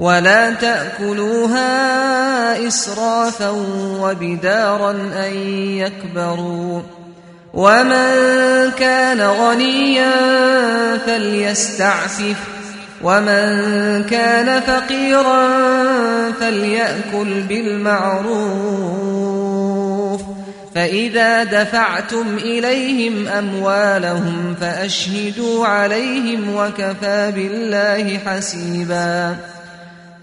ولا تأكلوها إسرافا وبدارا أن يكبروا. ومن كان غنيا فليستعفف. ومن كان فقيرا فليأكل بالمعروف. فإذا دفعتم إليهم أموالهم فأشهدوا عليهم وكفى بالله حسيبا.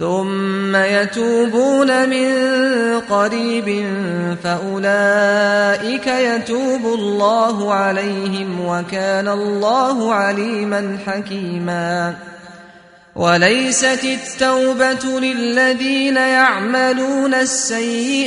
ثم يتوبون من قريب فأولئك يتوب الله عليهم وكان الله عليما حكيما. وليست التوبة للذين يعملون السيئات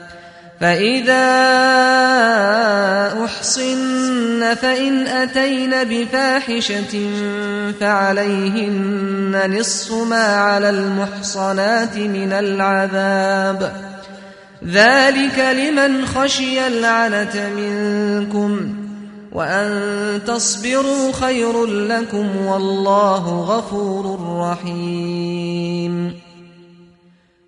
فإذا أحصن فإن أتين بفاحشة فعليهن نصف ما على المحصنات من العذاب ذلك لمن خشي العنة منكم وأن تصبروا خير لكم والله غفور رحيم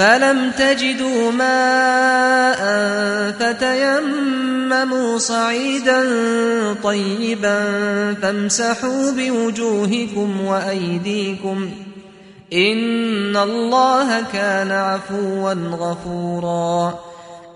فلم تجدوا ماء فتيمموا صعيدا طيبا فامسحوا بوجوهكم وايديكم ان الله كان عفوا غفورا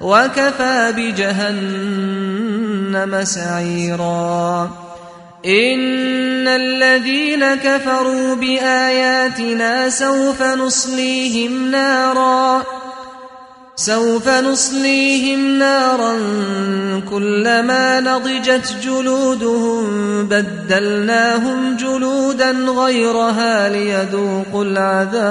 وكفى بجهنم سعيراً. إن الذين كفروا بآياتنا سوف نصليهم نارا. سوف نصليهم نارا كلما نضجت جلودهم بدلناهم جلودا غيرها ليذوقوا العذاب.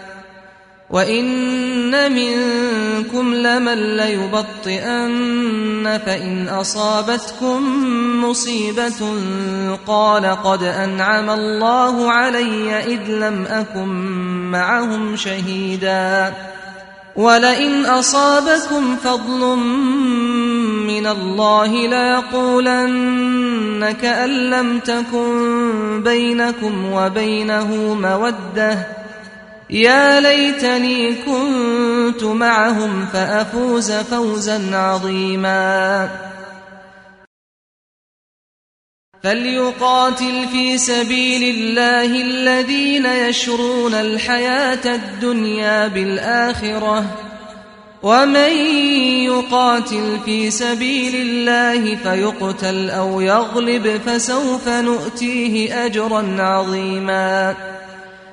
وإن منكم لمن ليبطئن فإن أصابتكم مصيبة قال قد أنعم الله علي إذ لم أكن معهم شهيدا ولئن أصابكم فضل من الله ليقولن كأن لم تكن بينكم وبينه موده يا ليتني كنت معهم فأفوز فوزا عظيما. فليقاتل في سبيل الله الذين يشرون الحياة الدنيا بالآخرة. ومن يقاتل في سبيل الله فيقتل أو يغلب فسوف نؤتيه أجرا عظيما.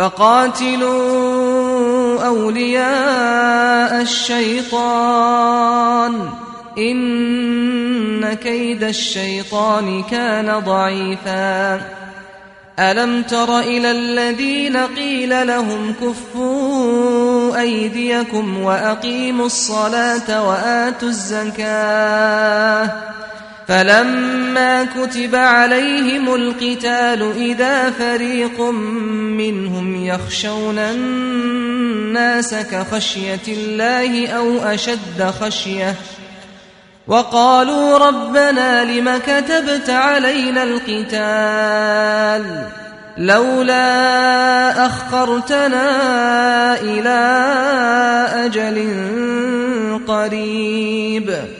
فقاتلوا أولياء الشيطان. إن كيد الشيطان كان ضعيفا. ألم تر إلى الذين قيل لهم كفوا أيديكم وأقيموا الصلاة وآتوا الزكاة فلما كتب عليهم القتال إذا فريق منهم يخشون الناس كخشية الله أو أشد خشية وقالوا ربنا لم كتبت علينا القتال لولا أخرتنا إلى أجل قريب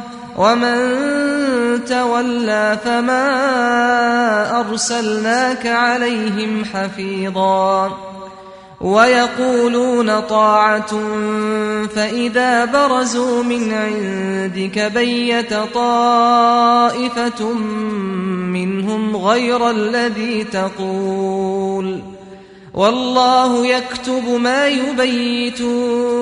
ومن تولى فما أرسلناك عليهم حفيظا ويقولون طاعة فإذا برزوا من عندك بيت طائفة منهم غير الذي تقول والله يكتب ما يبيتون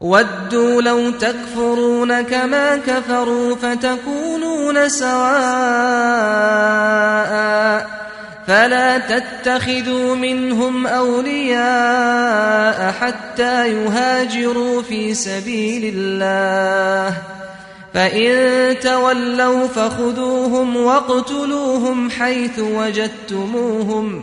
ودوا لو تكفرون كما كفروا فتكونون سواء فلا تتخذوا منهم أولياء حتى يهاجروا في سبيل الله. فإن تولوا فخذوهم واقتلوهم حيث وجدتموهم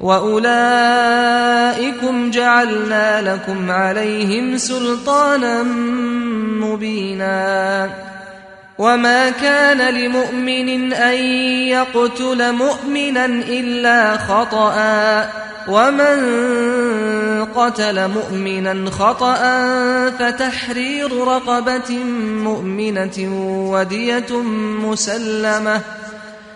وأولئكم جعلنا لكم عليهم سلطانا مبينا. وما كان لمؤمن أن يقتل مؤمنا إلا خطأ. ومن قتل مؤمنا خطأ فتحرير رقبة مؤمنة ودية مسلمة.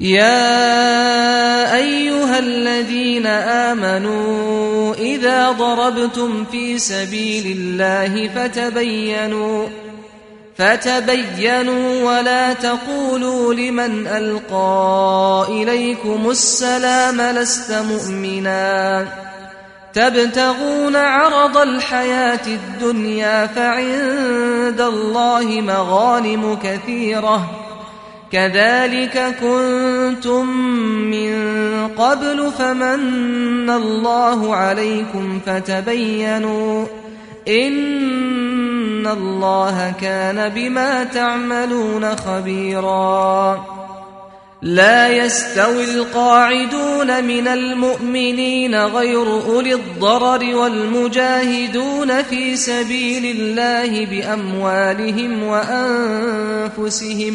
يا أيها الذين آمنوا إذا ضربتم في سبيل الله فتبينوا فتبينوا ولا تقولوا لمن ألقى إليكم السلام لست مؤمنا. تبتغون عرض الحياة الدنيا فعند الله مغانم كثيرة. كذلك كنتم من قبل فمن الله عليكم فتبينوا إن الله كان بما تعملون خبيرا. لا يستوي القاعدون من المؤمنين غير أولي الضرر والمجاهدون في سبيل الله بأموالهم وأنفسهم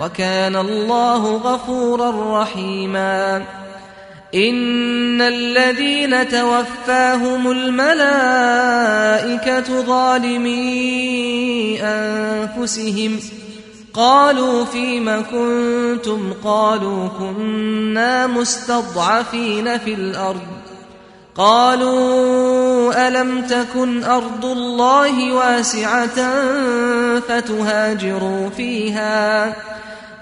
وكان الله غفورا رحيما. إن الذين توفاهم الملائكة ظالمي أنفسهم. قالوا فيم كنتم؟ قالوا كنا مستضعفين في الأرض. قالوا ألم تكن أرض الله واسعة فتهاجروا فيها؟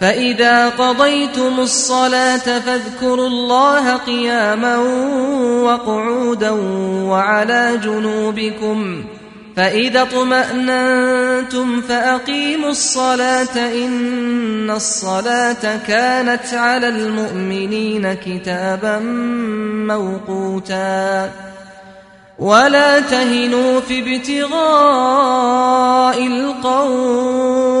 فإذا قضيتم الصلاة فاذكروا الله قياما وقعودا وعلى جنوبكم فإذا اطمأننتم فأقيموا الصلاة إن الصلاة كانت على المؤمنين كتابا موقوتا ولا تهنوا في ابتغاء القوم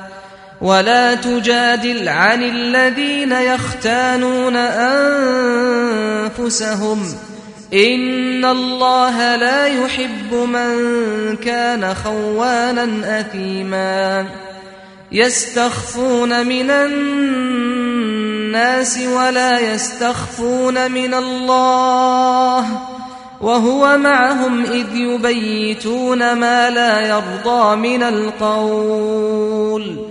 ولا تجادل عن الذين يختانون أنفسهم. إن الله لا يحب من كان خوانا أثيما. يستخفون من الناس ولا يستخفون من الله. وهو معهم إذ يبيتون ما لا يرضى من القول.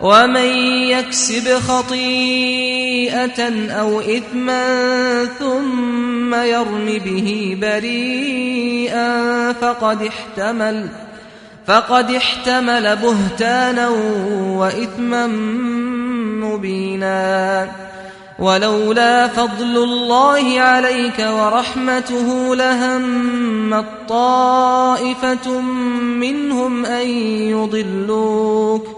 ومن يكسب خطيئة أو إثما ثم يرم به بريئا فقد احتمل فقد احتمل بهتانا وإثما مبينا. ولولا فضل الله عليك ورحمته لهم طائفة منهم أن يضلوك.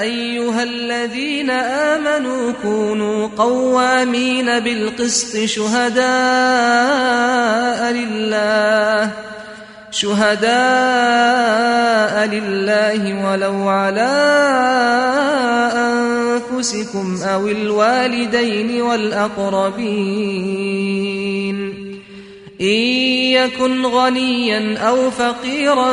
أيها الذين آمنوا كونوا قوامين بالقسط شهداء لله شهداء لله ولو على أنفسكم أو الوالدين والأقربين. إن يكن غنيا أو فقيرا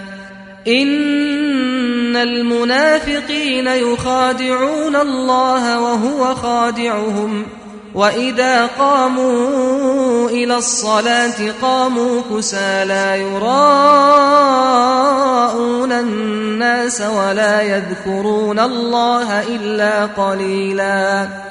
إن المنافقين يخادعون الله وهو خادعهم وإذا قاموا إلى الصلاة قاموا كسى لا يراءون الناس ولا يذكرون الله إلا قليلاً.